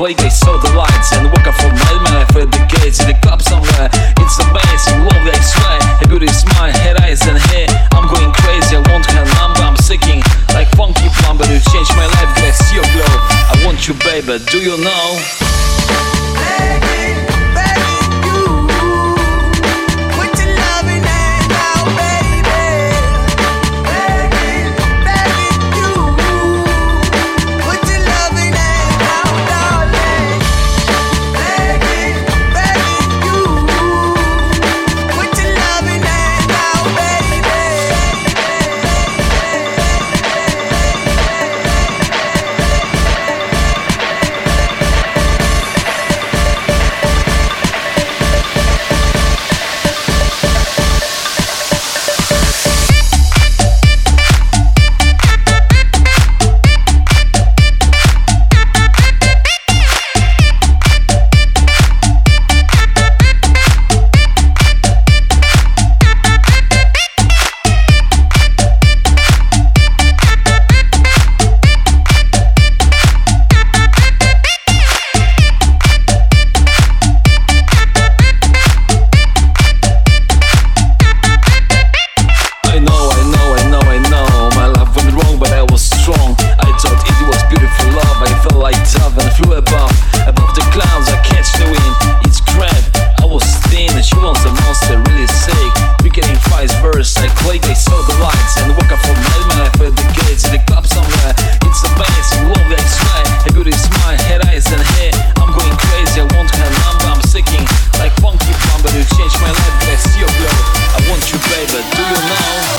playgate, so the lights And walk up from nightmare for the gates to the club somewhere. It's amazing, lovely, I swear. Her beauty smile, mine, her eyes and hair. I'm going crazy, I want her number. I'm seeking like funky plumber You changed my life, bless your glow. I want you, baby, do you know? Baby.